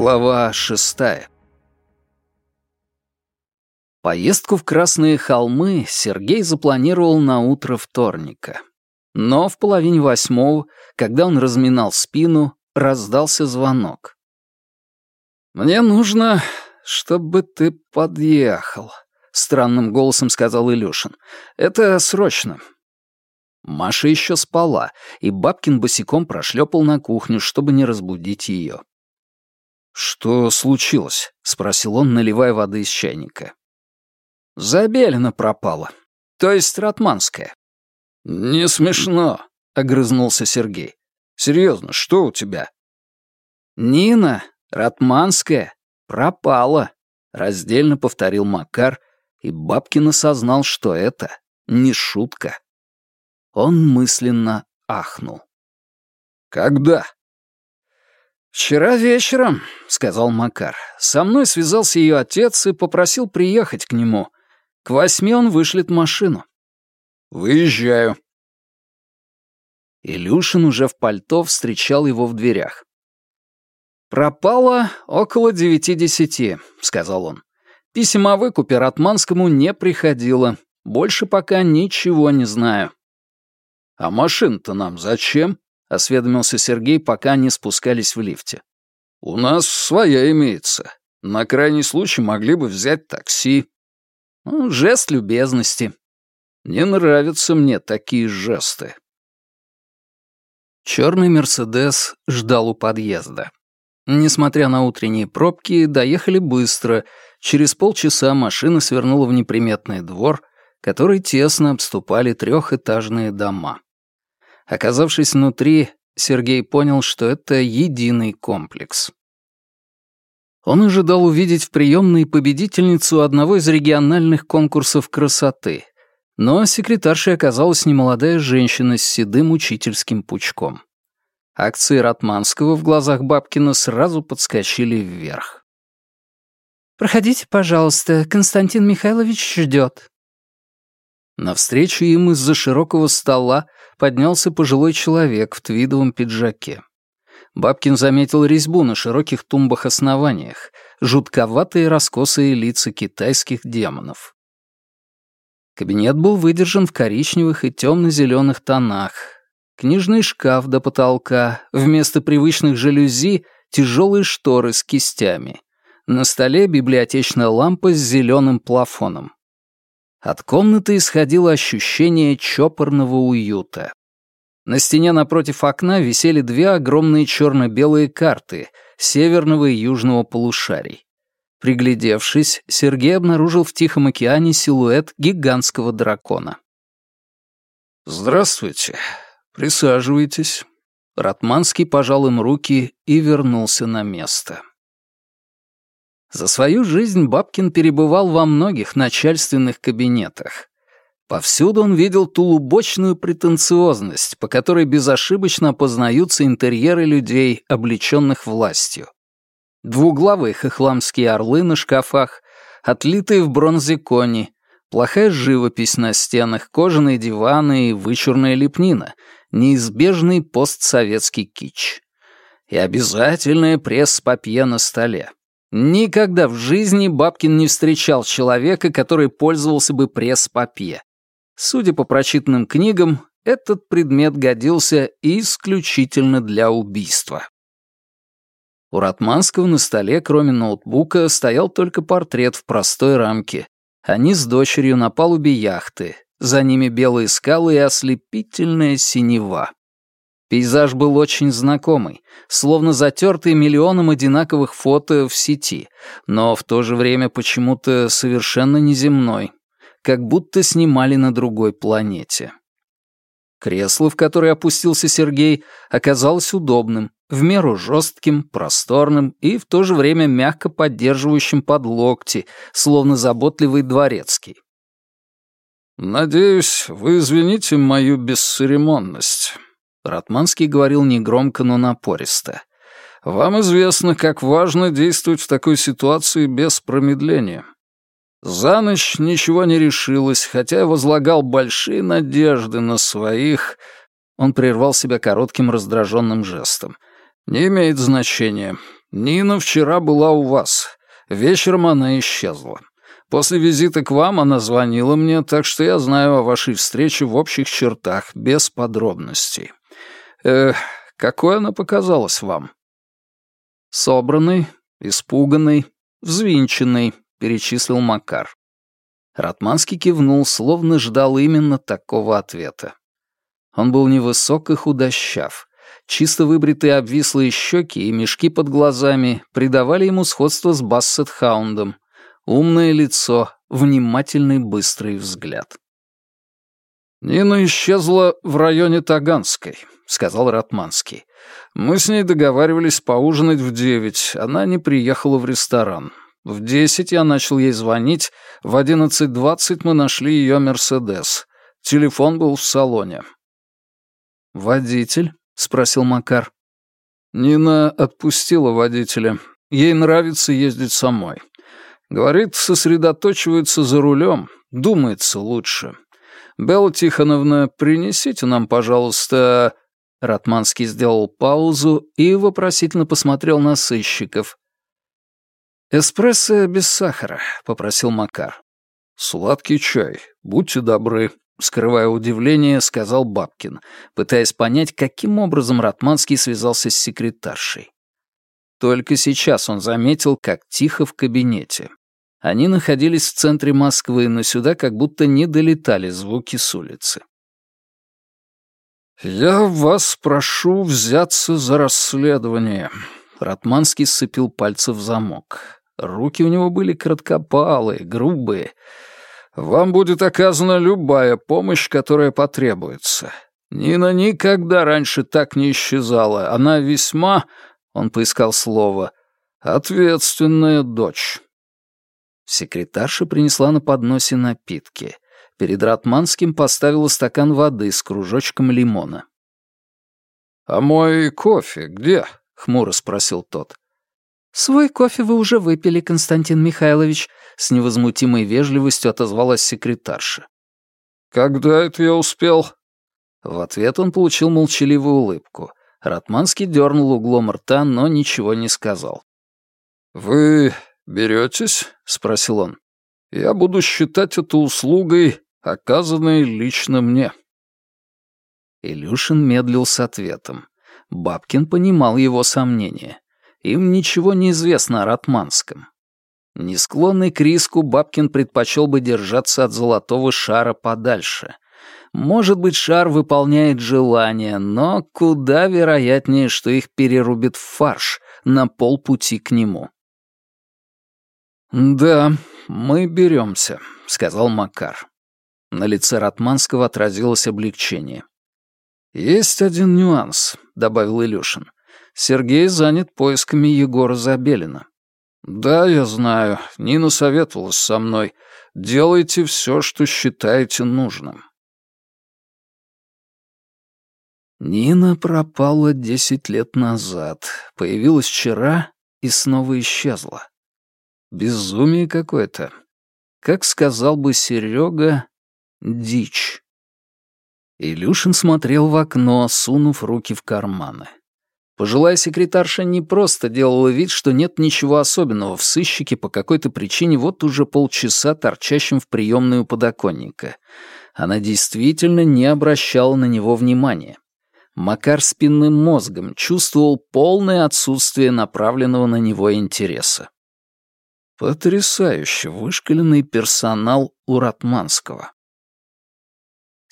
Глава шестая Поездку в Красные холмы Сергей запланировал на утро вторника. Но в половине восьмого, когда он разминал спину, раздался звонок. «Мне нужно, чтобы ты подъехал», — странным голосом сказал Илюшин. «Это срочно». Маша еще спала, и Бабкин босиком прошлепал на кухню, чтобы не разбудить ее. «Что случилось?» — спросил он, наливая воды из чайника. «Забелина пропала. То есть Ратманская». «Не смешно», — огрызнулся Сергей. «Серьезно, что у тебя?» «Нина, Ратманская, пропала», — раздельно повторил Макар, и Бабкин осознал, что это не шутка. Он мысленно ахнул. «Когда?» «Вчера вечером», — сказал Макар, — «со мной связался ее отец и попросил приехать к нему. К восьми он вышлет машину». «Выезжаю». Илюшин уже в пальто встречал его в дверях. «Пропало около девяти-десяти», — сказал он. «Писем о выкупе Ратманскому не приходило. Больше пока ничего не знаю». «А машина-то нам зачем?» — осведомился Сергей, пока они спускались в лифте. «У нас своя имеется. На крайний случай могли бы взять такси». Ну, жест любезности. Не нравятся мне такие жесты. Черный «Мерседес» ждал у подъезда. Несмотря на утренние пробки, доехали быстро. Через полчаса машина свернула в неприметный двор, который тесно обступали трехэтажные дома. Оказавшись внутри, Сергей понял, что это единый комплекс. Он ожидал увидеть в приемной победительницу одного из региональных конкурсов красоты, но секретаршей оказалась немолодая женщина с седым учительским пучком. Акции Ратманского в глазах Бабкина сразу подскочили вверх. «Проходите, пожалуйста, Константин Михайлович ждет». Навстречу им из-за широкого стола поднялся пожилой человек в твидовом пиджаке. Бабкин заметил резьбу на широких тумбах-основаниях, жутковатые раскосые лица китайских демонов. Кабинет был выдержан в коричневых и темно-зеленых тонах. Книжный шкаф до потолка, вместо привычных жалюзи — тяжелые шторы с кистями. На столе библиотечная лампа с зеленым плафоном. От комнаты исходило ощущение чопорного уюта. На стене напротив окна висели две огромные черно-белые карты северного и южного полушарий. Приглядевшись, Сергей обнаружил в Тихом океане силуэт гигантского дракона. «Здравствуйте. Присаживайтесь». Ратманский пожал им руки и вернулся на место. За свою жизнь Бабкин перебывал во многих начальственных кабинетах. Повсюду он видел ту лубочную претенциозность, по которой безошибочно опознаются интерьеры людей, облеченных властью. Двуглавые хохламские орлы на шкафах, отлитые в бронзе кони, плохая живопись на стенах, кожаные диваны и вычурная лепнина, неизбежный постсоветский кич. И обязательное пресс-папье на столе. Никогда в жизни Бабкин не встречал человека, который пользовался бы пресс-папье. Судя по прочитанным книгам, этот предмет годился исключительно для убийства. У Ратманского на столе, кроме ноутбука, стоял только портрет в простой рамке. Они с дочерью на палубе яхты. За ними белые скалы и ослепительная синева. Пейзаж был очень знакомый, словно затертый миллионом одинаковых фото в сети, но в то же время почему-то совершенно неземной, как будто снимали на другой планете. Кресло, в которое опустился Сергей, оказалось удобным, в меру жестким, просторным и в то же время мягко поддерживающим под локти, словно заботливый дворецкий. «Надеюсь, вы извините мою бесцеремонность», Ратманский говорил негромко, но напористо. «Вам известно, как важно действовать в такой ситуации без промедления. За ночь ничего не решилось, хотя я возлагал большие надежды на своих...» Он прервал себя коротким раздраженным жестом. «Не имеет значения. Нина вчера была у вас. Вечером она исчезла. После визита к вам она звонила мне, так что я знаю о вашей встрече в общих чертах, без подробностей. Эх, какой она показалась вам?» «Собранный, испуганный, взвинченный», — перечислил Макар. Ратманский кивнул, словно ждал именно такого ответа. Он был невысок и худощав. Чисто выбритые обвислые щеки и мешки под глазами придавали ему сходство с Бассет-хаундом. Умное лицо, внимательный быстрый взгляд. «Нина исчезла в районе Таганской», — сказал Ратманский. «Мы с ней договаривались поужинать в девять. Она не приехала в ресторан. В десять я начал ей звонить. В одиннадцать двадцать мы нашли ее «Мерседес». Телефон был в салоне. «Водитель?» — спросил Макар. Нина отпустила водителя. Ей нравится ездить самой. Говорит, сосредоточивается за рулем, думается лучше. «Белла Тихоновна, принесите нам, пожалуйста...» Ратманский сделал паузу и вопросительно посмотрел на сыщиков. «Эспрессо без сахара», — попросил Макар. «Сладкий чай, будьте добры», — скрывая удивление, сказал Бабкин, пытаясь понять, каким образом Ратманский связался с секретаршей. Только сейчас он заметил, как тихо в кабинете. Они находились в центре Москвы, но сюда как будто не долетали звуки с улицы. «Я вас прошу взяться за расследование», — Ратманский сцепил пальцы в замок. Руки у него были краткопалые, грубые. «Вам будет оказана любая помощь, которая потребуется. Нина никогда раньше так не исчезала. Она весьма...» — он поискал слово. «Ответственная дочь». Секретарша принесла на подносе напитки. Перед Ратманским поставила стакан воды с кружочком лимона. «А мой кофе где?» — хмуро спросил тот. «Свой кофе вы уже выпили, Константин Михайлович», — с невозмутимой вежливостью отозвалась секретарша. «Когда это я успел?» В ответ он получил молчаливую улыбку. Ратманский дернул углом рта, но ничего не сказал. «Вы «Беретесь?» — спросил он. «Я буду считать это услугой, оказанной лично мне». Илюшин медлил с ответом. Бабкин понимал его сомнения. Им ничего не известно о Ратманском. Не склонный к риску, Бабкин предпочел бы держаться от золотого шара подальше. Может быть, шар выполняет желания, но куда вероятнее, что их перерубит в фарш на полпути к нему. «Да, мы беремся», — сказал Макар. На лице Ратманского отразилось облегчение. «Есть один нюанс», — добавил Илюшин. «Сергей занят поисками Егора Забелина». «Да, я знаю. Нина советовалась со мной. Делайте все, что считаете нужным». Нина пропала десять лет назад, появилась вчера и снова исчезла. Безумие какое-то. Как сказал бы Серега, дичь. Илюшин смотрел в окно, сунув руки в карманы. Пожилая секретарша не просто делала вид, что нет ничего особенного в сыщике по какой-то причине вот уже полчаса торчащим в приемную подоконника. Она действительно не обращала на него внимания. Макар спинным мозгом чувствовал полное отсутствие направленного на него интереса. Потрясающе вышкаленный персонал у Ратманского.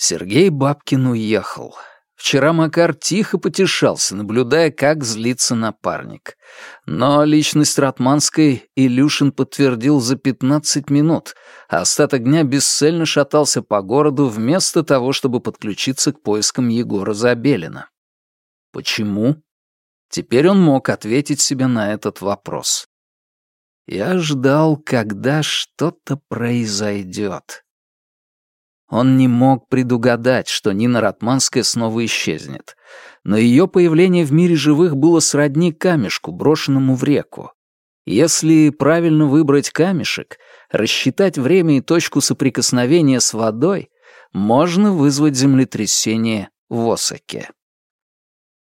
Сергей Бабкин уехал. Вчера Макар тихо потешался, наблюдая, как злится напарник. Но личность Ратманской Илюшин подтвердил за 15 минут, а остаток дня бесцельно шатался по городу вместо того, чтобы подключиться к поискам Егора Забелина. Почему? Теперь он мог ответить себе на этот вопрос. Я ждал, когда что-то произойдет. Он не мог предугадать, что Нина Ратманская снова исчезнет. Но ее появление в мире живых было сродни камешку, брошенному в реку. Если правильно выбрать камешек, рассчитать время и точку соприкосновения с водой, можно вызвать землетрясение в Осаке.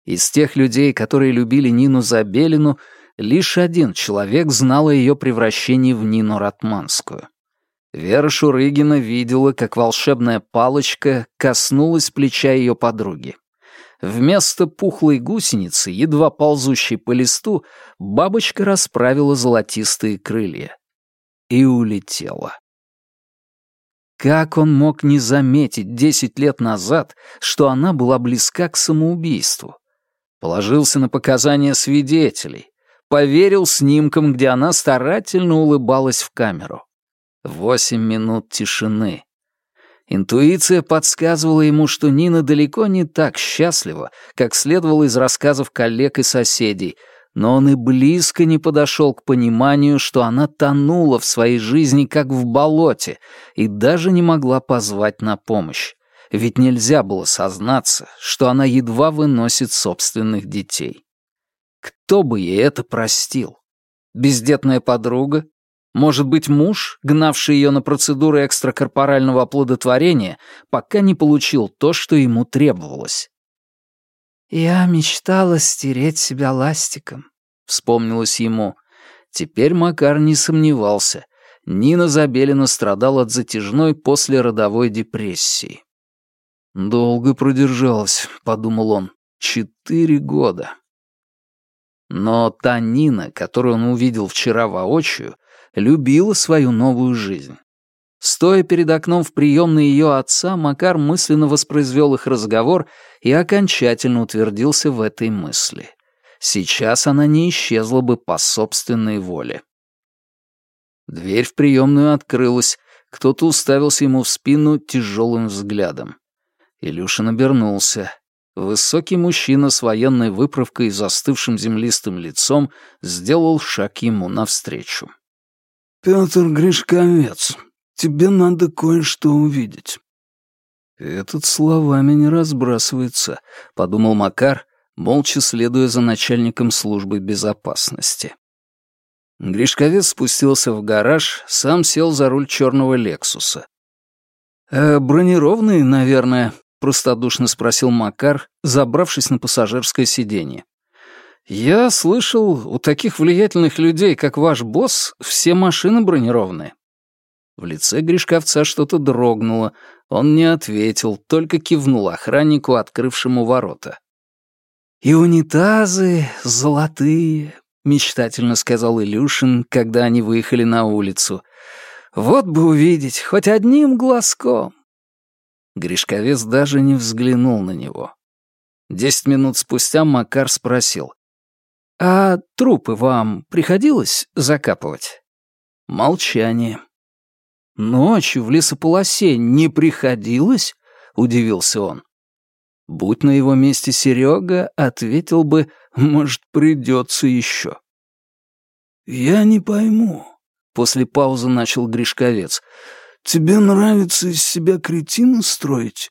Из тех людей, которые любили Нину Забелину, Лишь один человек знал о ее превращении в Нину Ратманскую. Вера Шурыгина видела, как волшебная палочка коснулась плеча ее подруги. Вместо пухлой гусеницы, едва ползущей по листу, бабочка расправила золотистые крылья. И улетела. Как он мог не заметить десять лет назад, что она была близка к самоубийству? Положился на показания свидетелей, поверил снимкам, где она старательно улыбалась в камеру. Восемь минут тишины. Интуиция подсказывала ему, что Нина далеко не так счастлива, как следовало из рассказов коллег и соседей, но он и близко не подошел к пониманию, что она тонула в своей жизни как в болоте и даже не могла позвать на помощь. Ведь нельзя было сознаться, что она едва выносит собственных детей. Кто бы ей это простил? Бездетная подруга, может быть, муж, гнавший ее на процедуры экстракорпорального оплодотворения, пока не получил то, что ему требовалось. «Я мечтала стереть себя ластиком», — вспомнилось ему. Теперь Макар не сомневался. Нина Забелина страдала от затяжной послеродовой депрессии. «Долго продержалась», — подумал он. «Четыре года». Но та Нина, которую он увидел вчера воочию, любила свою новую жизнь. Стоя перед окном в приемной ее отца, Макар мысленно воспроизвел их разговор и окончательно утвердился в этой мысли. Сейчас она не исчезла бы по собственной воле. Дверь в приемную открылась, кто-то уставился ему в спину тяжелым взглядом. Илюшин обернулся. Высокий мужчина с военной выправкой и застывшим землистым лицом сделал шаг ему навстречу. «Петр Гришковец, тебе надо кое-что увидеть». «Этот словами не разбрасывается», — подумал Макар, молча следуя за начальником службы безопасности. Гришковец спустился в гараж, сам сел за руль черного «Лексуса». «Э, «Бронированный, наверное», — простодушно спросил Макар, забравшись на пассажирское сиденье. «Я слышал, у таких влиятельных людей, как ваш босс, все машины бронированные». В лице Гришковца что-то дрогнуло. Он не ответил, только кивнул охраннику, открывшему ворота. «И унитазы золотые», — мечтательно сказал Илюшин, когда они выехали на улицу. «Вот бы увидеть, хоть одним глазком». Гришковец даже не взглянул на него. Десять минут спустя Макар спросил. «А трупы вам приходилось закапывать?» Молчание. «Ночью в лесополосе не приходилось?» — удивился он. Будь на его месте Серега, ответил бы, может, придется еще. «Я не пойму», — после паузы начал Гришковец. «Тебе нравится из себя кретина строить?»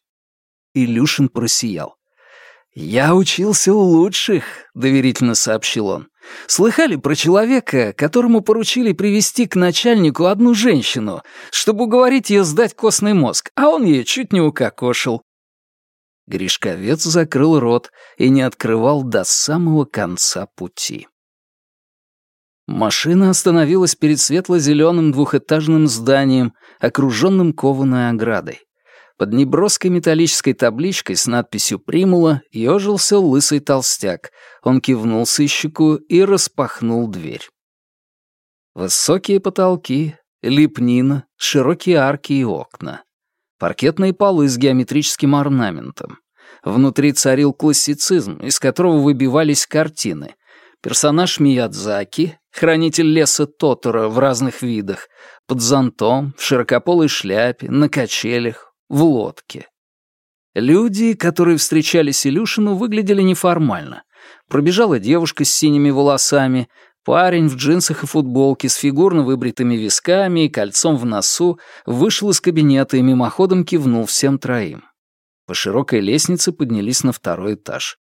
Илюшин просиял. «Я учился у лучших», — доверительно сообщил он. «Слыхали про человека, которому поручили привести к начальнику одну женщину, чтобы уговорить ее сдать костный мозг, а он ее чуть не укокошил?» Гришковец закрыл рот и не открывал до самого конца пути. Машина остановилась перед светло-зеленым двухэтажным зданием, окруженным кованой оградой. Под неброской металлической табличкой с надписью «Примула» ежился лысый толстяк. Он кивнул сыщику и распахнул дверь. Высокие потолки, лепнина, широкие арки и окна. Паркетные полы с геометрическим орнаментом. Внутри царил классицизм, из которого выбивались картины. Персонаж Миядзаки, хранитель леса Тотора в разных видах, под зонтом, в широкополой шляпе, на качелях, в лодке. Люди, которые встречались Илюшину, выглядели неформально. Пробежала девушка с синими волосами, парень в джинсах и футболке с фигурно выбритыми висками и кольцом в носу вышел из кабинета и мимоходом кивнул всем троим. По широкой лестнице поднялись на второй этаж.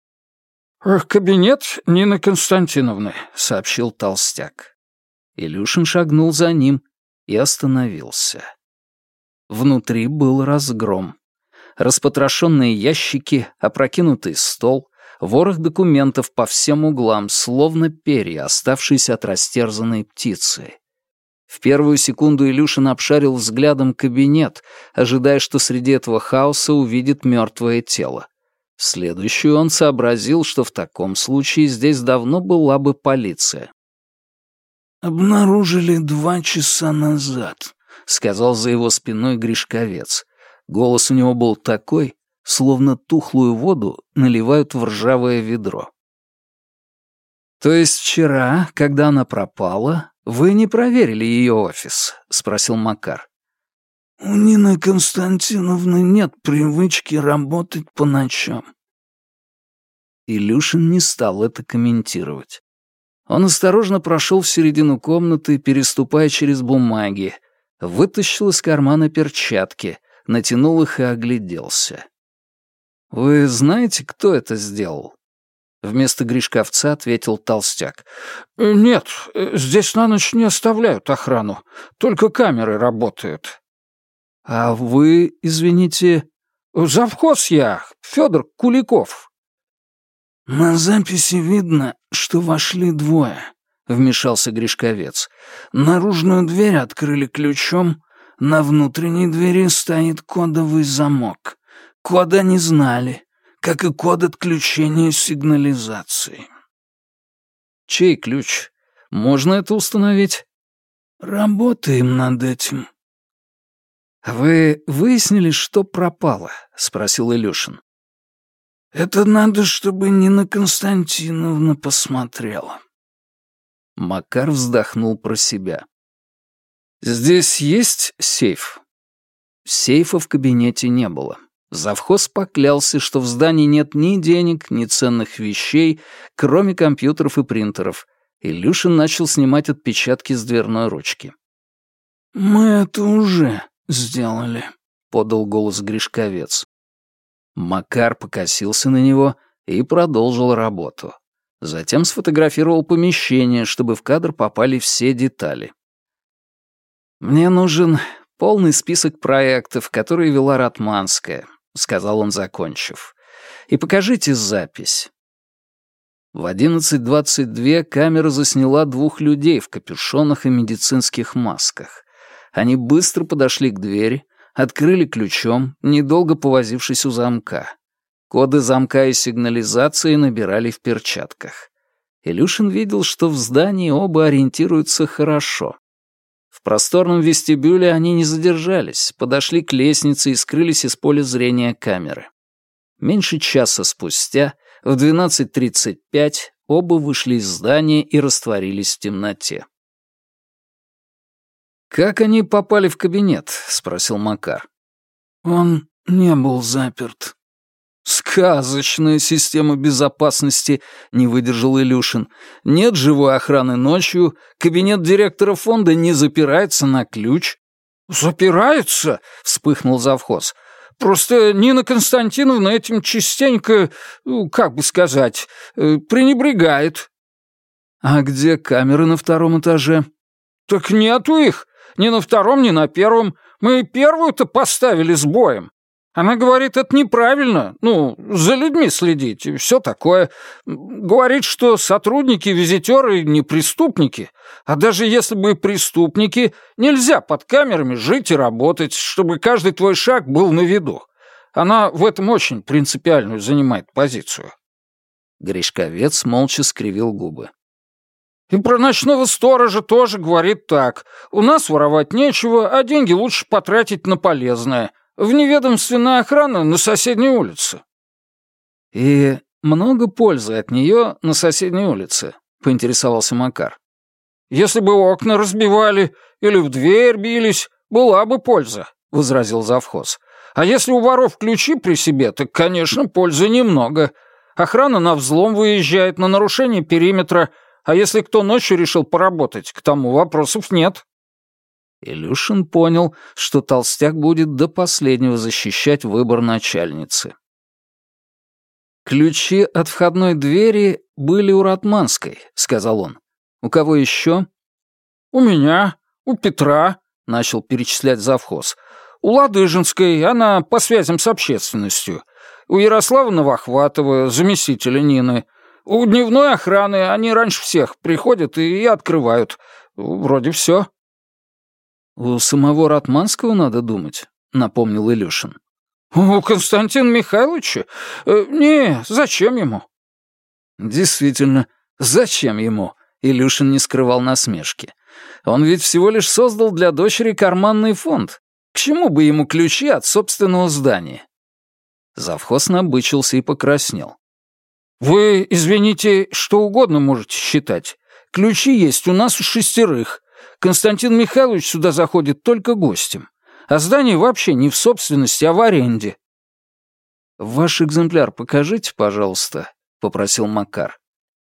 «Кабинет Нины Константиновны», — сообщил толстяк. Илюшин шагнул за ним и остановился. Внутри был разгром. Распотрошенные ящики, опрокинутый стол, Ворох документов по всем углам, словно перья, оставшиеся от растерзанной птицы. В первую секунду Илюшин обшарил взглядом кабинет, ожидая, что среди этого хаоса увидит мертвое тело. В следующую он сообразил, что в таком случае здесь давно была бы полиция. «Обнаружили два часа назад», — сказал за его спиной Гришковец. Голос у него был такой, словно тухлую воду наливают в ржавое ведро. «То есть вчера, когда она пропала, вы не проверили ее офис?» — спросил Макар. «У Нины Константиновны нет привычки работать по ночам». Илюшин не стал это комментировать. Он осторожно прошел в середину комнаты, переступая через бумаги, вытащил из кармана перчатки, натянул их и огляделся. «Вы знаете, кто это сделал?» Вместо Гришковца ответил толстяк. «Э, «Нет, э, здесь на ночь не оставляют охрану. Только камеры работают». «А вы, извините...» «Завхоз я, Федор Куликов». «На записи видно, что вошли двое», — вмешался Гришковец. «Наружную дверь открыли ключом, на внутренней двери стоит кодовый замок. Кода не знали, как и код отключения сигнализации. Чей ключ? Можно это установить? Работаем над этим. Вы выяснили, что пропало? Спросил Илюшин. Это надо, чтобы Нина Константиновна посмотрела. Макар вздохнул про себя. «Здесь есть сейф?» Сейфа в кабинете не было. Завхоз поклялся, что в здании нет ни денег, ни ценных вещей, кроме компьютеров и принтеров. Илюшин начал снимать отпечатки с дверной ручки. «Мы это уже сделали», — подал голос Гришковец. Макар покосился на него и продолжил работу. Затем сфотографировал помещение, чтобы в кадр попали все детали. «Мне нужен полный список проектов, которые вела Ратманская. — сказал он, закончив. «И покажите запись». В 11.22 камера засняла двух людей в капюшонах и медицинских масках. Они быстро подошли к двери, открыли ключом, недолго повозившись у замка. Коды замка и сигнализации набирали в перчатках. Илюшин видел, что в здании оба ориентируются хорошо. В просторном вестибюле они не задержались, подошли к лестнице и скрылись из поля зрения камеры. Меньше часа спустя, в 12.35, оба вышли из здания и растворились в темноте. «Как они попали в кабинет?» — спросил Макар. «Он не был заперт», «Сказочная система безопасности», — не выдержал Илюшин. «Нет живой охраны ночью, кабинет директора фонда не запирается на ключ». «Запирается?» — вспыхнул завхоз. «Просто Нина Константиновна этим частенько, ну, как бы сказать, э, пренебрегает». «А где камеры на втором этаже?» «Так нету их. Ни на втором, ни на первом. Мы первую-то поставили с боем. Она говорит, это неправильно, ну, за людьми следить и все такое. Говорит, что сотрудники-визитеры не преступники, а даже если бы преступники, нельзя под камерами жить и работать, чтобы каждый твой шаг был на виду. Она в этом очень принципиальную занимает позицию. Гришковец молча скривил губы. И про ночного сторожа тоже говорит так. У нас воровать нечего, а деньги лучше потратить на полезное — Вневедомственная охрана на соседней улице». «И много пользы от нее на соседней улице?» — поинтересовался Макар. «Если бы окна разбивали или в дверь бились, была бы польза», — возразил завхоз. «А если у воров ключи при себе, так, конечно, пользы немного. Охрана на взлом выезжает, на нарушение периметра, а если кто ночью решил поработать, к тому вопросов нет». Илюшин понял, что толстяк будет до последнего защищать выбор начальницы. «Ключи от входной двери были у Ратманской», — сказал он. «У кого еще?» «У меня, у Петра», — начал перечислять завхоз. «У Ладыжинской, она по связям с общественностью. У Ярослава Новохватова, заместителя Нины. У дневной охраны они раньше всех приходят и открывают. Вроде все. «У самого Ратманского надо думать», — напомнил Илюшин. «У Константина Михайловича? Э, не, зачем ему?» «Действительно, зачем ему?» — Илюшин не скрывал насмешки. «Он ведь всего лишь создал для дочери карманный фонд. К чему бы ему ключи от собственного здания?» Завхоз набычился и покраснел. «Вы, извините, что угодно можете считать. Ключи есть у нас у шестерых. Константин Михайлович сюда заходит только гостем. А здание вообще не в собственности, а в аренде». «Ваш экземпляр покажите, пожалуйста», — попросил Макар.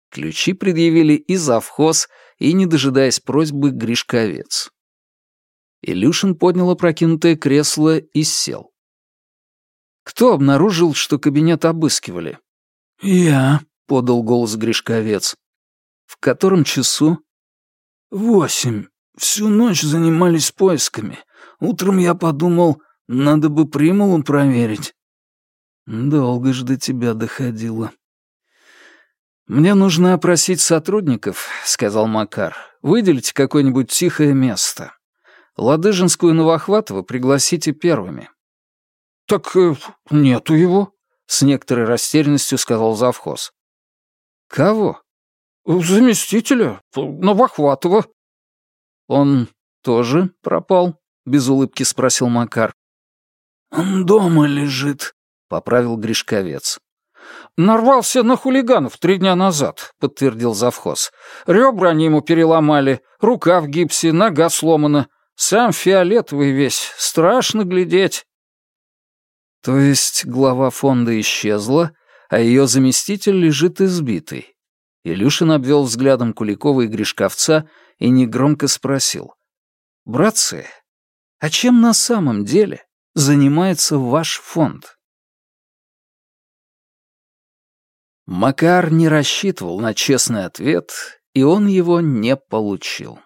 Ключи предъявили и завхоз, и, не дожидаясь просьбы, Гришковец. Илюшин поднял опрокинутое кресло и сел. «Кто обнаружил, что кабинет обыскивали?» «Я», — подал голос Гришковец. «В котором часу?» «Восемь. Всю ночь занимались поисками. Утром я подумал, надо бы примулу проверить». «Долго ж до тебя доходило». «Мне нужно опросить сотрудников», — сказал Макар. «Выделите какое-нибудь тихое место. Ладыжинскую и Новохватова пригласите первыми». «Так э, нету его», — с некоторой растерянностью сказал завхоз. «Кого?» «Заместителя, Новохватова». «Он тоже пропал?» — без улыбки спросил Макар. «Он дома лежит», — поправил Гришковец. «Нарвался на хулиганов три дня назад», — подтвердил завхоз. «Ребра они ему переломали, рука в гипсе, нога сломана. Сам фиолетовый весь, страшно глядеть». То есть глава фонда исчезла, а ее заместитель лежит избитый. Илюшин обвел взглядом Куликова и Гришковца и негромко спросил. «Братцы, а чем на самом деле занимается ваш фонд?» Макар не рассчитывал на честный ответ, и он его не получил.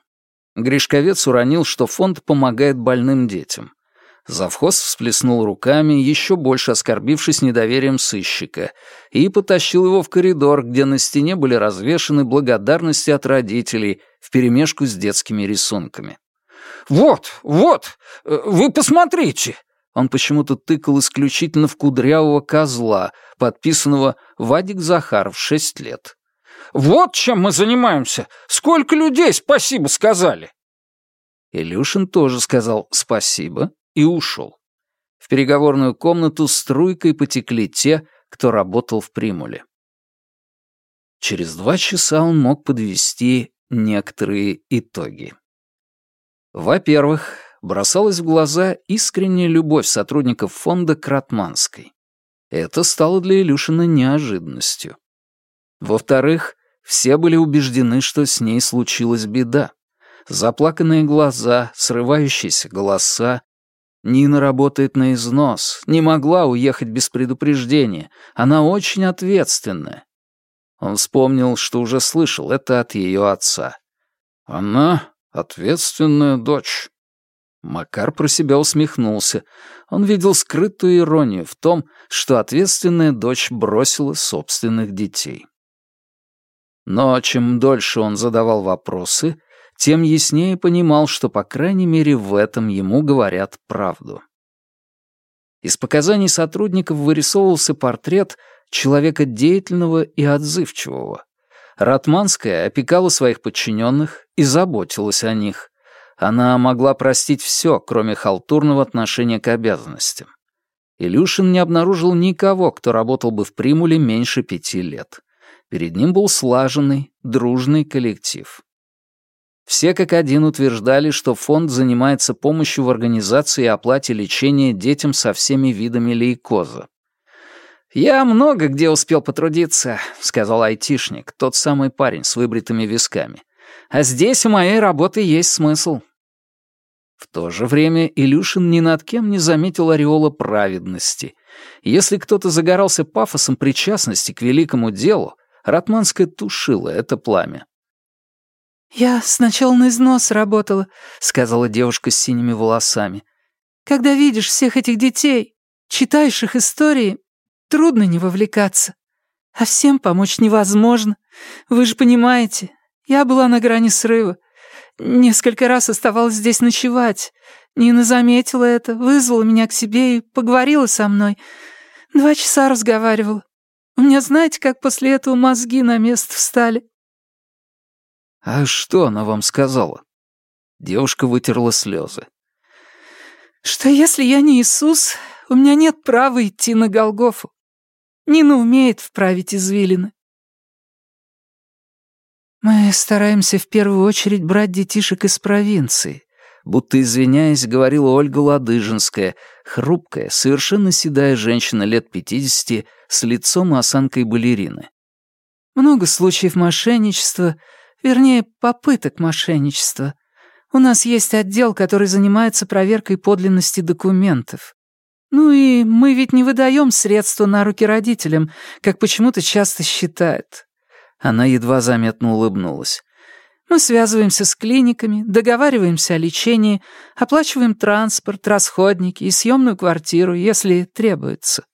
Гришковец уронил, что фонд помогает больным детям. Завхоз всплеснул руками, еще больше оскорбившись недоверием сыщика, и потащил его в коридор, где на стене были развешаны благодарности от родителей вперемешку с детскими рисунками. «Вот, вот, э, вы посмотрите!» Он почему-то тыкал исключительно в кудрявого козла, подписанного «Вадик Захаров, шесть лет». «Вот чем мы занимаемся! Сколько людей спасибо сказали!» Илюшин тоже сказал «спасибо» и ушел. В переговорную комнату струйкой потекли те, кто работал в примуле. Через два часа он мог подвести некоторые итоги. Во-первых, бросалась в глаза искренняя любовь сотрудников фонда к Ратманской. Это стало для Илюшина неожиданностью. Во-вторых, все были убеждены, что с ней случилась беда. Заплаканные глаза, срывающиеся голоса, Нина работает на износ, не могла уехать без предупреждения. Она очень ответственная. Он вспомнил, что уже слышал это от ее отца. Она ответственная дочь. Макар про себя усмехнулся. Он видел скрытую иронию в том, что ответственная дочь бросила собственных детей. Но чем дольше он задавал вопросы, тем яснее понимал, что, по крайней мере, в этом ему говорят правду. Из показаний сотрудников вырисовывался портрет человека деятельного и отзывчивого. Ратманская опекала своих подчиненных и заботилась о них. Она могла простить все, кроме халтурного отношения к обязанностям. Илюшин не обнаружил никого, кто работал бы в примуле меньше пяти лет. Перед ним был слаженный, дружный коллектив. Все как один утверждали, что фонд занимается помощью в организации и оплате лечения детям со всеми видами лейкоза. «Я много где успел потрудиться», — сказал айтишник, тот самый парень с выбритыми висками. «А здесь у моей работы есть смысл». В то же время Илюшин ни над кем не заметил ореола праведности. Если кто-то загорался пафосом причастности к великому делу, Ратманская тушила это пламя. «Я сначала на износ работала», — сказала девушка с синими волосами. «Когда видишь всех этих детей, читаешь их истории, трудно не вовлекаться. А всем помочь невозможно. Вы же понимаете, я была на грани срыва. Несколько раз оставалась здесь ночевать. Нина заметила это, вызвала меня к себе и поговорила со мной. Два часа разговаривала. У меня, знаете, как после этого мозги на место встали. «А что она вам сказала?» Девушка вытерла слезы. «Что если я не Иисус, у меня нет права идти на Голгофу. Нина умеет вправить извилины. Мы стараемся в первую очередь брать детишек из провинции, будто извиняясь, говорила Ольга Ладыжинская, хрупкая, совершенно седая женщина лет пятидесяти с лицом и осанкой балерины. Много случаев мошенничества, вернее, попыток мошенничества. У нас есть отдел, который занимается проверкой подлинности документов. Ну и мы ведь не выдаем средства на руки родителям, как почему-то часто считают. Она едва заметно улыбнулась. Мы связываемся с клиниками, договариваемся о лечении, оплачиваем транспорт, расходники и съемную квартиру, если требуется.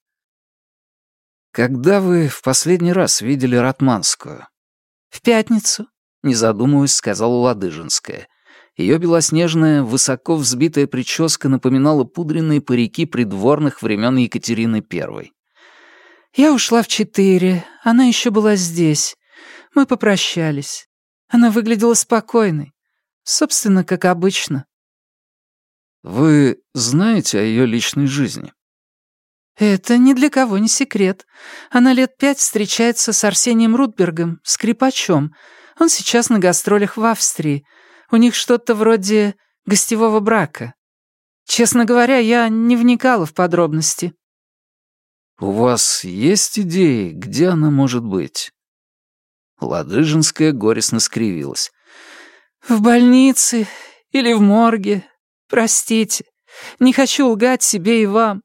Когда вы в последний раз видели Ратманскую? В пятницу, не задумываясь, сказала Ладыжинская. Ее белоснежная, высоко взбитая прическа напоминала пудренные парики придворных времен Екатерины I. «Я ушла в четыре, она еще была здесь. Мы попрощались. Она выглядела спокойной. Собственно, как обычно. Вы знаете о ее личной жизни? Это ни для кого не секрет. Она лет пять встречается с Арсением Рутбергом, скрипачом. Он сейчас на гастролях в Австрии. У них что-то вроде гостевого брака. Честно говоря, я не вникала в подробности. «У вас есть идеи, где она может быть?» Ладыжинская горестно скривилась. «В больнице или в морге. Простите, не хочу лгать себе и вам.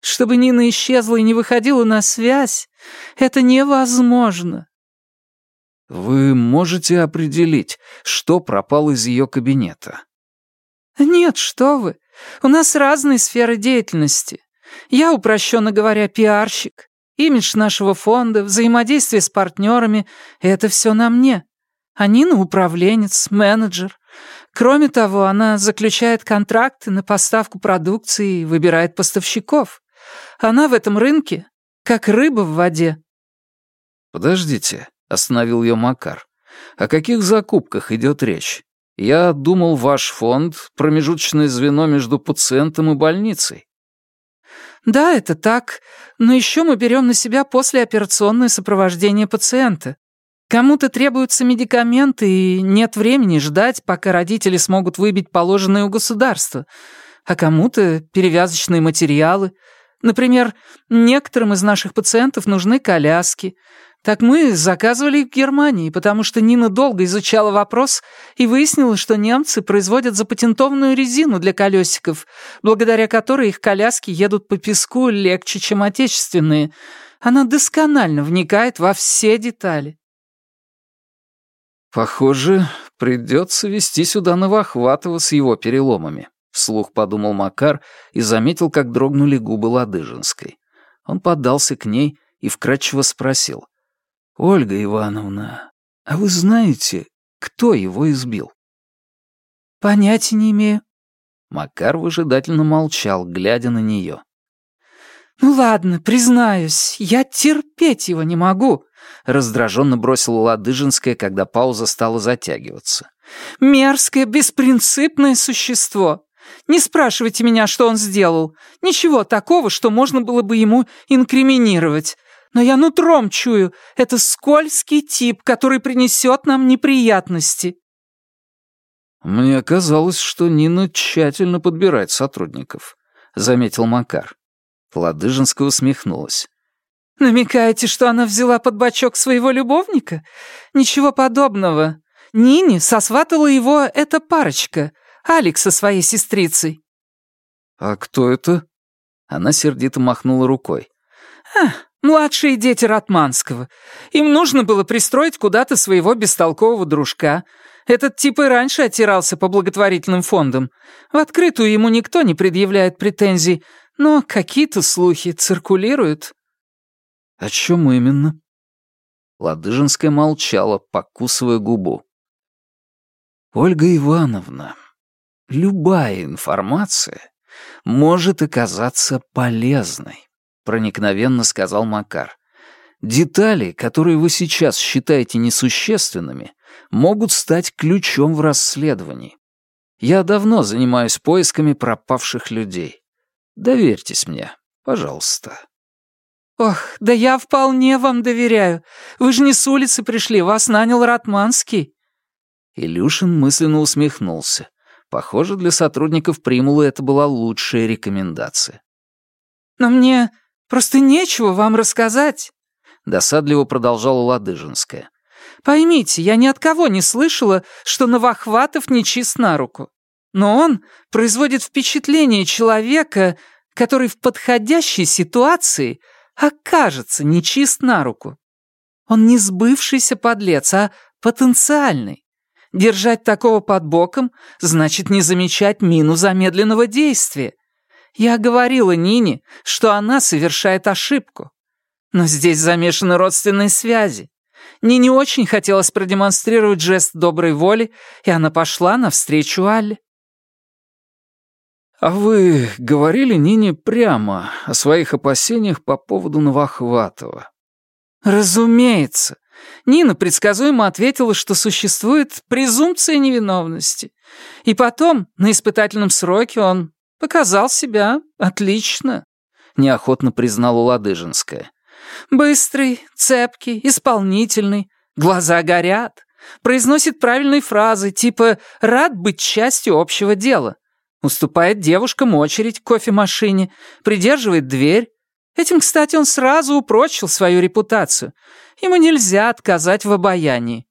Чтобы Нина исчезла и не выходила на связь, это невозможно». «Вы можете определить, что пропало из ее кабинета?» «Нет, что вы. У нас разные сферы деятельности. Я, упрощенно говоря, пиарщик. Имидж нашего фонда, взаимодействие с партнерами — это все на мне. А Нина — управленец, менеджер. Кроме того, она заключает контракты на поставку продукции и выбирает поставщиков. Она в этом рынке как рыба в воде. «Подождите», — остановил ее Макар. «О каких закупках идет речь? Я думал, ваш фонд — промежуточное звено между пациентом и больницей». Да, это так, но еще мы берем на себя послеоперационное сопровождение пациента. Кому-то требуются медикаменты, и нет времени ждать, пока родители смогут выбить положенное у государства. А кому-то перевязочные материалы. Например, некоторым из наших пациентов нужны коляски — так мы заказывали в Германии, потому что Нина долго изучала вопрос и выяснила, что немцы производят запатентованную резину для колесиков, благодаря которой их коляски едут по песку легче, чем отечественные. Она досконально вникает во все детали. «Похоже, придется вести сюда Новохватова с его переломами», — вслух подумал Макар и заметил, как дрогнули губы Ладыжинской. Он подался к ней и вкратчиво спросил. «Ольга Ивановна, а вы знаете, кто его избил?» «Понятия не имею». Макар выжидательно молчал, глядя на нее. «Ну ладно, признаюсь, я терпеть его не могу», — раздраженно бросила Ладыжинская, когда пауза стала затягиваться. «Мерзкое, беспринципное существо. Не спрашивайте меня, что он сделал. Ничего такого, что можно было бы ему инкриминировать но я нутром чую, это скользкий тип, который принесет нам неприятности». «Мне казалось, что Нина тщательно подбирает сотрудников», — заметил Макар. Ладыжинская усмехнулась. «Намекаете, что она взяла под бочок своего любовника? Ничего подобного. Нине сосватала его эта парочка, Алекс со своей сестрицей». «А кто это?» Она сердито махнула рукой. «А, Младшие дети Ратманского. Им нужно было пристроить куда-то своего бестолкового дружка. Этот тип и раньше оттирался по благотворительным фондам. В открытую ему никто не предъявляет претензий, но какие-то слухи циркулируют. «О чем именно?» Ладыжинская молчала, покусывая губу. «Ольга Ивановна, любая информация может оказаться полезной», — проникновенно сказал Макар. «Детали, которые вы сейчас считаете несущественными, могут стать ключом в расследовании. Я давно занимаюсь поисками пропавших людей. Доверьтесь мне, пожалуйста». «Ох, да я вполне вам доверяю. Вы же не с улицы пришли, вас нанял Ратманский». Илюшин мысленно усмехнулся. Похоже, для сотрудников Примулы это была лучшая рекомендация. «Но мне просто нечего вам рассказать», — досадливо продолжала Ладыжинская. «Поймите, я ни от кого не слышала, что Новохватов не чист на руку. Но он производит впечатление человека, который в подходящей ситуации — окажется нечист на руку. Он не сбывшийся подлец, а потенциальный. Держать такого под боком значит не замечать мину замедленного действия. Я говорила Нине, что она совершает ошибку. Но здесь замешаны родственные связи. Нине очень хотелось продемонстрировать жест доброй воли, и она пошла навстречу Алле. «А вы говорили Нине прямо о своих опасениях по поводу Новохватова?» «Разумеется. Нина предсказуемо ответила, что существует презумпция невиновности. И потом, на испытательном сроке, он показал себя отлично», — неохотно признала Ладыжинская. «Быстрый, цепкий, исполнительный, глаза горят, произносит правильные фразы, типа «рад быть частью общего дела». Уступает девушкам очередь к кофемашине, придерживает дверь. Этим, кстати, он сразу упрочил свою репутацию. Ему нельзя отказать в обаянии.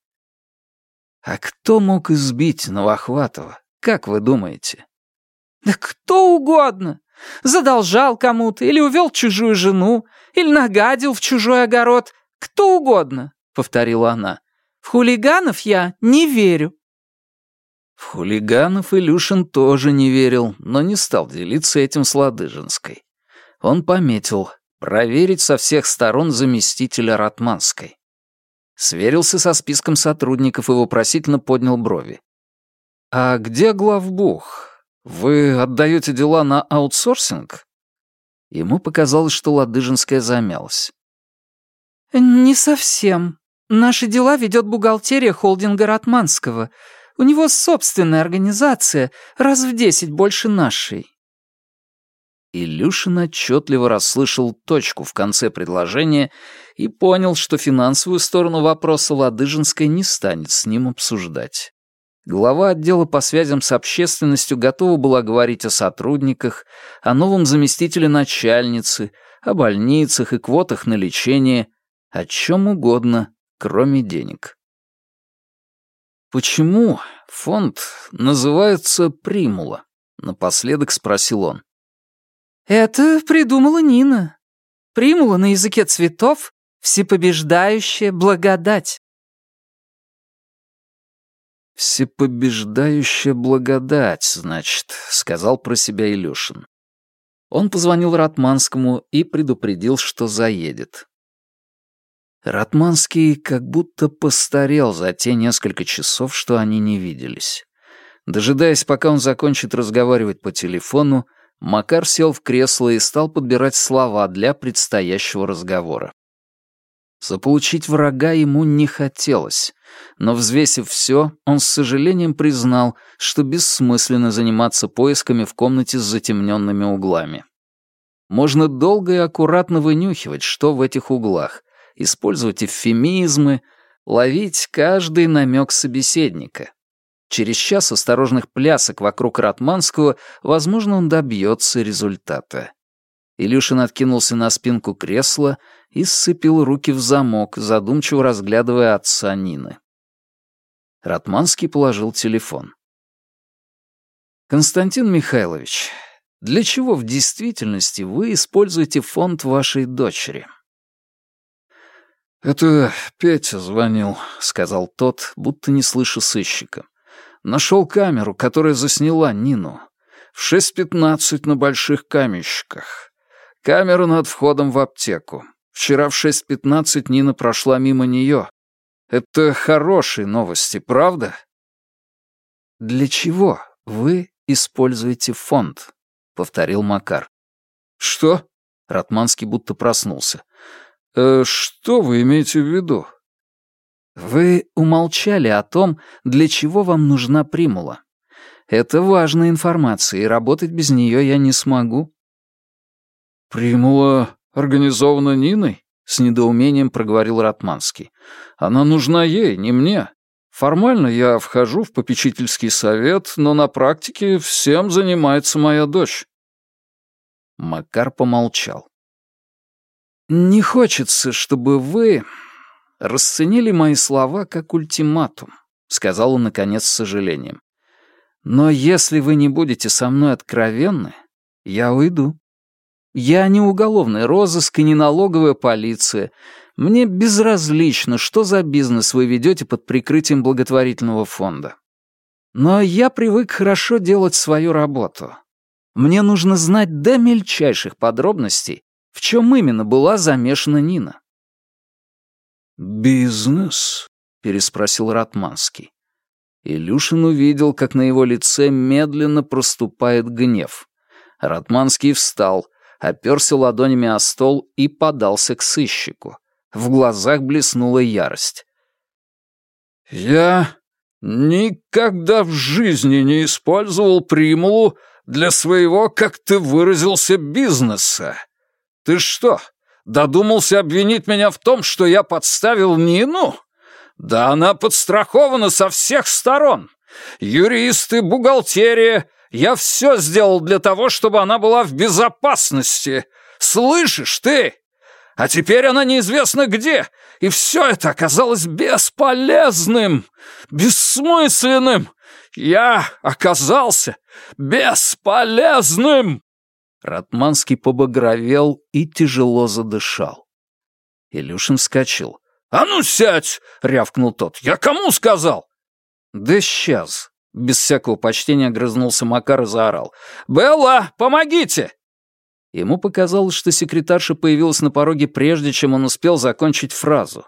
А кто мог избить Новохватова, как вы думаете? Да кто угодно. Задолжал кому-то, или увел чужую жену, или нагадил в чужой огород. Кто угодно, — повторила она. В хулиганов я не верю. В хулиганов Илюшин тоже не верил, но не стал делиться этим с Ладыжинской. Он пометил проверить со всех сторон заместителя Ратманской. Сверился со списком сотрудников и вопросительно поднял брови. «А где главбух? Вы отдаете дела на аутсорсинг?» Ему показалось, что Ладыжинская замялась. «Не совсем. Наши дела ведет бухгалтерия холдинга Ратманского. У него собственная организация, раз в десять больше нашей». Илюшин отчетливо расслышал точку в конце предложения и понял, что финансовую сторону вопроса Ладыжинская не станет с ним обсуждать. Глава отдела по связям с общественностью готова была говорить о сотрудниках, о новом заместителе начальницы, о больницах и квотах на лечение, о чем угодно, кроме денег. «Почему фонд называется «Примула»?» — напоследок спросил он. «Это придумала Нина. Примула на языке цветов — всепобеждающая благодать». «Всепобеждающая благодать, значит», — сказал про себя Илюшин. Он позвонил Ратманскому и предупредил, что заедет. Ратманский как будто постарел за те несколько часов, что они не виделись. Дожидаясь, пока он закончит разговаривать по телефону, Макар сел в кресло и стал подбирать слова для предстоящего разговора. Заполучить врага ему не хотелось, но, взвесив все, он с сожалением признал, что бессмысленно заниматься поисками в комнате с затемненными углами. Можно долго и аккуратно вынюхивать, что в этих углах, использовать эвфемизмы, ловить каждый намек собеседника. Через час осторожных плясок вокруг Ратманского, возможно, он добьется результата. Илюшин откинулся на спинку кресла и сцепил руки в замок, задумчиво разглядывая отца Нины. Ратманский положил телефон. «Константин Михайлович, для чего в действительности вы используете фонд вашей дочери?» «Это Петя звонил», — сказал тот, будто не слыша сыщика. «Нашел камеру, которая засняла Нину. В шесть пятнадцать на больших каменщиках. Камера над входом в аптеку. Вчера в 6.15 Нина прошла мимо нее. Это хорошие новости, правда? Для чего вы используете фонд? Повторил Макар. Что? Ратманский будто проснулся. «Э, «Что вы имеете в виду?» «Вы умолчали о том, для чего вам нужна примула. Это важная информация, и работать без нее я не смогу». «Примула организована Ниной?» — с недоумением проговорил Ратманский. «Она нужна ей, не мне. Формально я вхожу в попечительский совет, но на практике всем занимается моя дочь». Макар помолчал. «Не хочется, чтобы вы расценили мои слова как ультиматум», — сказал он, наконец, с сожалением. «Но если вы не будете со мной откровенны, я уйду. Я не уголовный розыск и не налоговая полиция. Мне безразлично, что за бизнес вы ведете под прикрытием благотворительного фонда. Но я привык хорошо делать свою работу. Мне нужно знать до мельчайших подробностей, в чем именно была замешана Нина. «Бизнес?» — переспросил Ратманский. Илюшин увидел, как на его лице медленно проступает гнев. Ратманский встал, оперся ладонями о стол и подался к сыщику. В глазах блеснула ярость. «Я никогда в жизни не использовал примулу для своего, как ты выразился, бизнеса. Ты что, додумался обвинить меня в том, что я подставил Нину? Да она подстрахована со всех сторон. Юристы, бухгалтерия. Я все сделал для того, чтобы она была в безопасности. Слышишь ты? А теперь она неизвестно где, и все это оказалось бесполезным, бессмысленным. Я оказался бесполезным!» Ратманский побагровел и тяжело задышал. Илюшин вскочил. «А ну сядь!» — рявкнул тот. «Я кому сказал?» «Да сейчас!» — без всякого почтения грызнулся Макар и заорал. «Белла, помогите!» Ему показалось, что секретарша появилась на пороге прежде, чем он успел закончить фразу.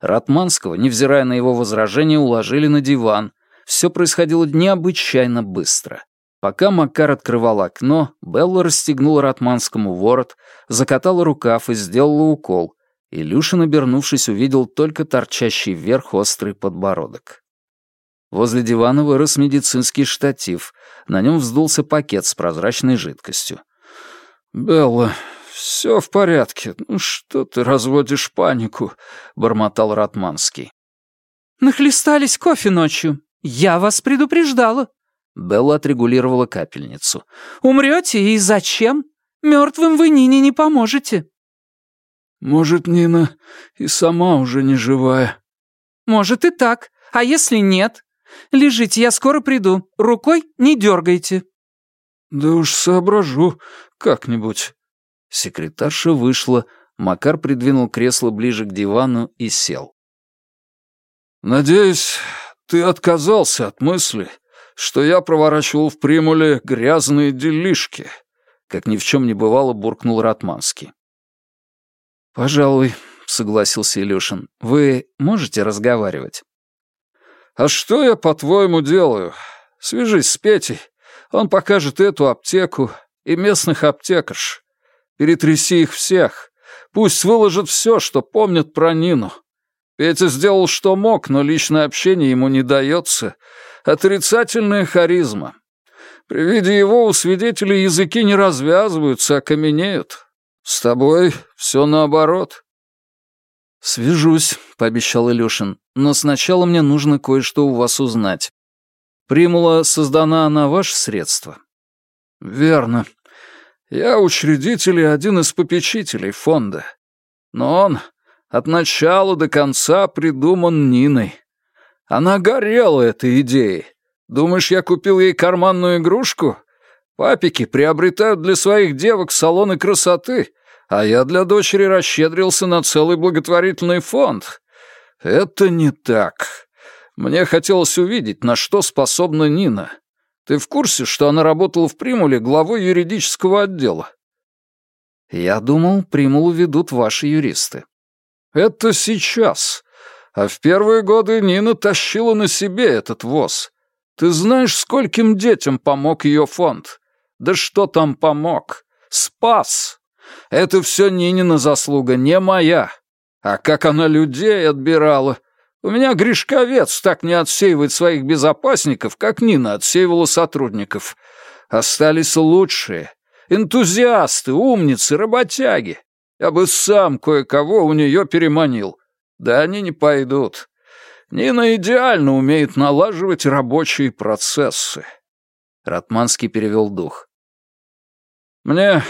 Ратманского, невзирая на его возражения, уложили на диван. Все происходило необычайно быстро. Пока Макар открывал окно, Белла расстегнула Ратманскому ворот, закатала рукав и сделала укол. Илюшин, обернувшись, увидел только торчащий вверх острый подбородок. Возле дивана вырос медицинский штатив. На нем вздулся пакет с прозрачной жидкостью. «Белла, все в порядке. Ну что ты разводишь панику?» — бормотал Ратманский. «Нахлестались кофе ночью. Я вас предупреждала», Белла отрегулировала капельницу. «Умрете и зачем? Мертвым вы Нине не поможете». «Может, Нина и сама уже не живая?» «Может и так. А если нет? Лежите, я скоро приду. Рукой не дергайте». «Да уж соображу как-нибудь». Секретарша вышла, Макар придвинул кресло ближе к дивану и сел. «Надеюсь, ты отказался от мысли, что я проворачивал в примуле грязные делишки», как ни в чем не бывало, буркнул Ратманский. «Пожалуй», — согласился Илюшин, — «вы можете разговаривать?» «А что я, по-твоему, делаю? Свяжись с Петей, он покажет эту аптеку и местных аптекарш. Перетряси их всех, пусть выложат все, что помнят про Нину. Петя сделал, что мог, но личное общение ему не дается, Отрицательная харизма. При виде его у свидетелей языки не развязываются, а каменеют. С тобой все наоборот. «Свяжусь», — пообещал Илюшин, «но сначала мне нужно кое-что у вас узнать. Примула создана на ваше средства?» «Верно. Я учредитель и один из попечителей фонда. Но он от начала до конца придуман Ниной. Она горела этой идеей. Думаешь, я купил ей карманную игрушку? Папики приобретают для своих девок салоны красоты, а я для дочери расщедрился на целый благотворительный фонд. Это не так. Мне хотелось увидеть, на что способна Нина. Ты в курсе, что она работала в Примуле главой юридического отдела? Я думал, примулу ведут ваши юристы. Это сейчас. А в первые годы Нина тащила на себе этот воз. Ты знаешь, скольким детям помог ее фонд? Да что там помог? Спас. Это все Нинина заслуга, не моя. А как она людей отбирала. У меня Гришковец так не отсеивает своих безопасников, как Нина отсеивала сотрудников. Остались лучшие. Энтузиасты, умницы, работяги. Я бы сам кое-кого у нее переманил. Да они не пойдут. Нина идеально умеет налаживать рабочие процессы. Ратманский перевел дух. Мне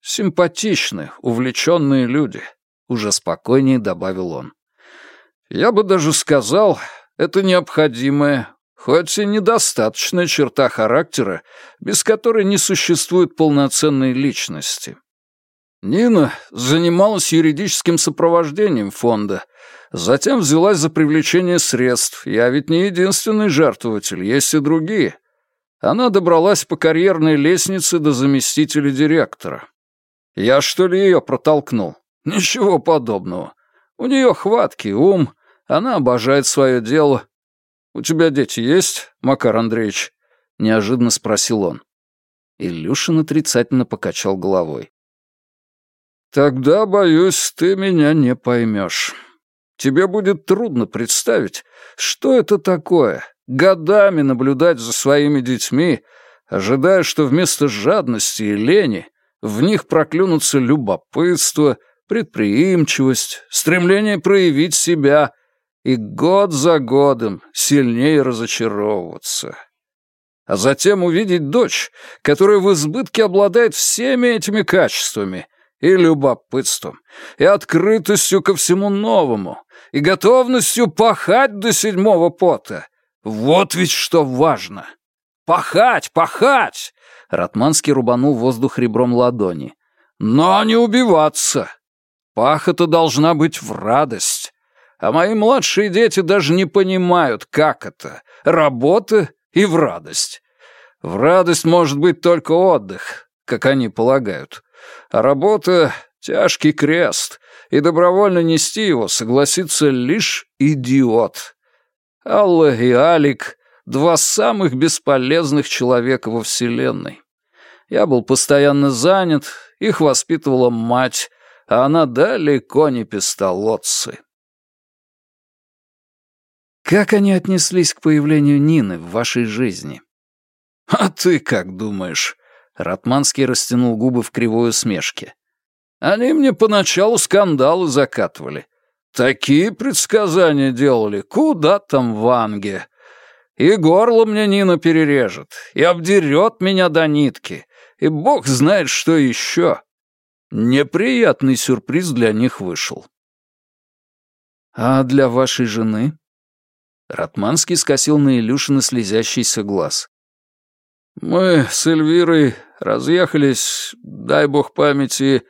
симпатичны, увлеченные люди, уже спокойнее добавил он. Я бы даже сказал, это необходимая, хоть и недостаточная черта характера, без которой не существует полноценной личности. Нина занималась юридическим сопровождением фонда, затем взялась за привлечение средств. Я ведь не единственный жертвователь, есть и другие. Она добралась по карьерной лестнице до заместителя директора. Я что ли ее протолкнул? Ничего подобного. У нее хваткий ум, она обожает свое дело. У тебя дети есть, Макар Андреевич? Неожиданно спросил он. Илюшин отрицательно покачал головой. «Тогда, боюсь, ты меня не поймешь. Тебе будет трудно представить, что это такое — годами наблюдать за своими детьми, ожидая, что вместо жадности и лени в них проклюнутся любопытство, предприимчивость, стремление проявить себя и год за годом сильнее разочаровываться. А затем увидеть дочь, которая в избытке обладает всеми этими качествами — и любопытством, и открытостью ко всему новому, и готовностью пахать до седьмого пота. Вот ведь что важно. Пахать, пахать! Ратманский рубанул воздух ребром ладони. Но не убиваться. Пахота должна быть в радость. А мои младшие дети даже не понимают, как это — работа и в радость. В радость может быть только отдых, как они полагают. А работа — тяжкий крест, и добровольно нести его согласится лишь идиот. Алла и Алик — два самых бесполезных человека во Вселенной. Я был постоянно занят, их воспитывала мать, а она далеко не пистолотцы. Как они отнеслись к появлению Нины в вашей жизни? А ты как думаешь? Ратманский растянул губы в кривой усмешке. «Они мне поначалу скандалы закатывали. Такие предсказания делали, куда там в Анге. И горло мне Нина перережет, и обдерет меня до нитки, и бог знает, что еще. Неприятный сюрприз для них вышел». «А для вашей жены?» Ратманский скосил на Илюшина слезящийся глаз. «Мы с Эльвирой разъехались, дай бог памяти,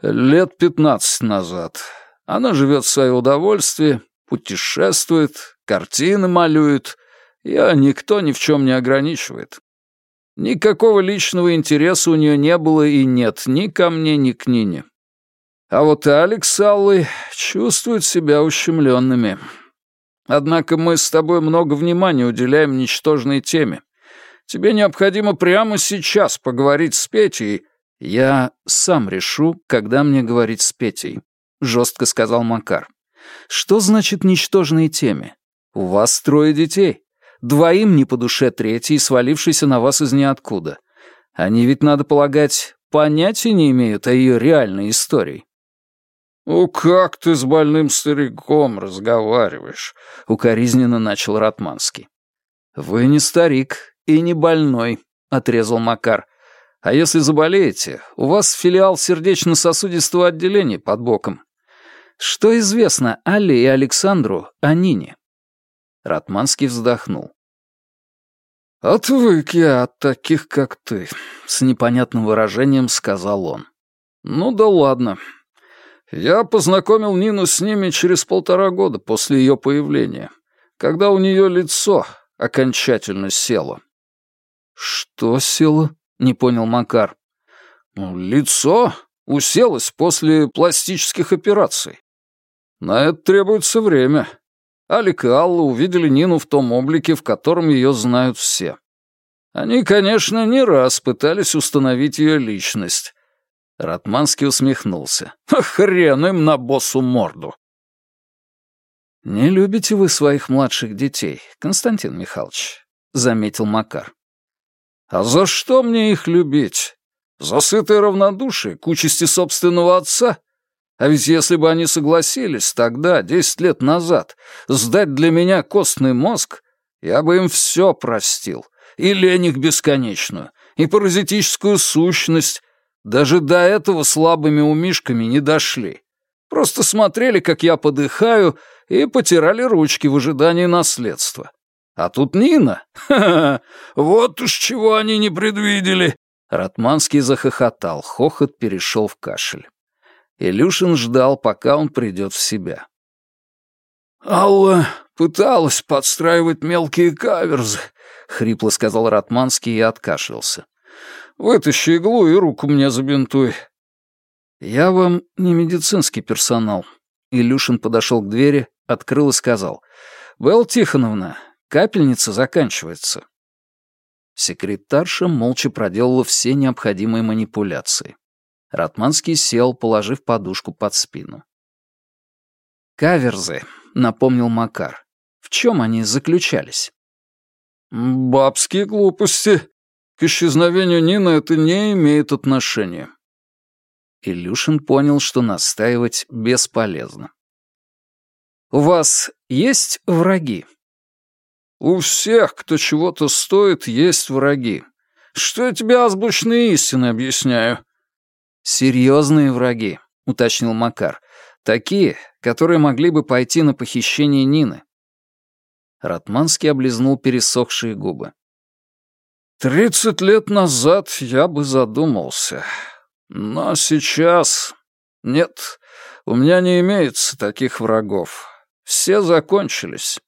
лет пятнадцать назад. Она живет в свое удовольствие, путешествует, картины малюет. Я никто ни в чем не ограничивает. Никакого личного интереса у нее не было и нет ни ко мне, ни к Нине. А вот Алекс с Аллой чувствуют себя ущемленными. Однако мы с тобой много внимания уделяем ничтожной теме. Тебе необходимо прямо сейчас поговорить с Петей. Я сам решу, когда мне говорить с Петей, жестко сказал Макар. Что значит ничтожные темы? У вас трое детей. Двоим не по душе третий, свалившийся на вас из ниоткуда. Они ведь, надо полагать, понятия не имеют о ее реальной истории. «Ну как ты с больным стариком разговариваешь?» — укоризненно начал Ратманский. «Вы не старик и не больной», — отрезал Макар. «А если заболеете, у вас филиал сердечно-сосудистого отделения под боком. Что известно Алле и Александру о Нине?» Ратманский вздохнул. «Отвык я от таких, как ты», — с непонятным выражением сказал он. «Ну да ладно. Я познакомил Нину с ними через полтора года после ее появления, когда у нее лицо окончательно село. «Что село?» — не понял Макар. «Ну, «Лицо. Уселась после пластических операций. На это требуется время. Алик и Алла увидели Нину в том облике, в котором ее знают все. Они, конечно, не раз пытались установить ее личность. Ратманский усмехнулся. «Хрен им на боссу морду!» «Не любите вы своих младших детей, Константин Михайлович», — заметил Макар. «А за что мне их любить? За сытое равнодушие к участи собственного отца? А ведь если бы они согласились тогда, десять лет назад, сдать для меня костный мозг, я бы им все простил, и лень их бесконечную, и паразитическую сущность. Даже до этого слабыми умишками не дошли. Просто смотрели, как я подыхаю, и потирали ручки в ожидании наследства. А тут Нина. Ха-ха, вот уж чего они не предвидели. Ратманский захохотал, хохот перешел в кашель. Илюшин ждал, пока он придет в себя. «Алла пыталась подстраивать мелкие каверзы», — хрипло сказал Ратманский и откашлялся. «Вытащи иглу и руку мне забинтуй». «Я вам не медицинский персонал». Илюшин подошел к двери, открыл и сказал. «Белла Тихоновна, капельница заканчивается». Секретарша молча проделала все необходимые манипуляции. Ратманский сел, положив подушку под спину. «Каверзы», — напомнил Макар. «В чем они заключались?» «Бабские глупости. К исчезновению Нины это не имеет отношения». Илюшин понял, что настаивать бесполезно. «У вас есть враги?» «У всех, кто чего-то стоит, есть враги. Что я тебе азбучные истины объясняю?» «Серьезные враги», — уточнил Макар. «Такие, которые могли бы пойти на похищение Нины». Ратманский облизнул пересохшие губы. «Тридцать лет назад я бы задумался. Но сейчас... Нет, у меня не имеется таких врагов. Все закончились.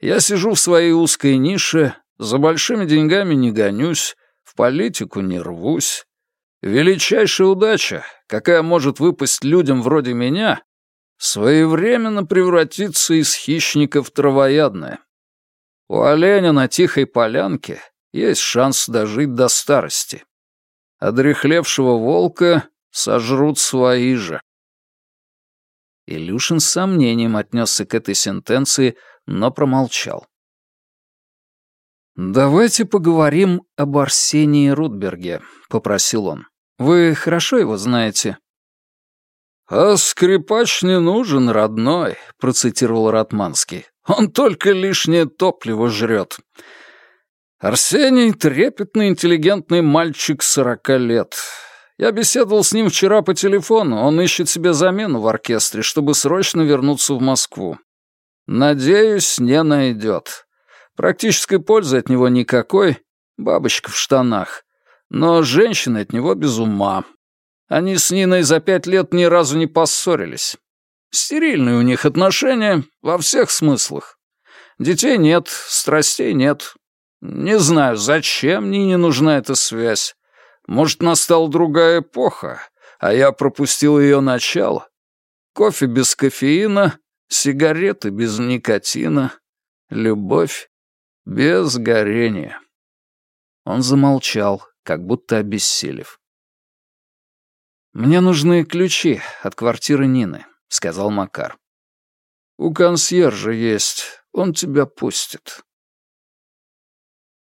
Я сижу в своей узкой нише, за большими деньгами не гонюсь, в политику не рвусь. Величайшая удача, какая может выпасть людям вроде меня, своевременно превратиться из хищника в травоядное. У оленя на тихой полянке есть шанс дожить до старости. Одрехлевшего волка сожрут свои же. Илюшин с сомнением отнесся к этой сентенции, но промолчал. «Давайте поговорим об Арсении Рудберге», — попросил он. «Вы хорошо его знаете?» «А скрипач не нужен, родной», — процитировал Ратманский. «Он только лишнее топливо жрет. Арсений — трепетный, интеллигентный мальчик сорока лет. Я беседовал с ним вчера по телефону. Он ищет себе замену в оркестре, чтобы срочно вернуться в Москву. Надеюсь, не найдет. Практической пользы от него никакой. Бабочка в штанах. Но женщины от него без ума. Они с Ниной за пять лет ни разу не поссорились. Стерильные у них отношения во всех смыслах. Детей нет, страстей нет. Не знаю, зачем Нине нужна эта связь. Может, настала другая эпоха, а я пропустил ее начало. Кофе без кофеина, сигареты без никотина, любовь без горения. Он замолчал, как будто обессилев. «Мне нужны ключи от квартиры Нины», — сказал Макар. «У консьержа есть, он тебя пустит».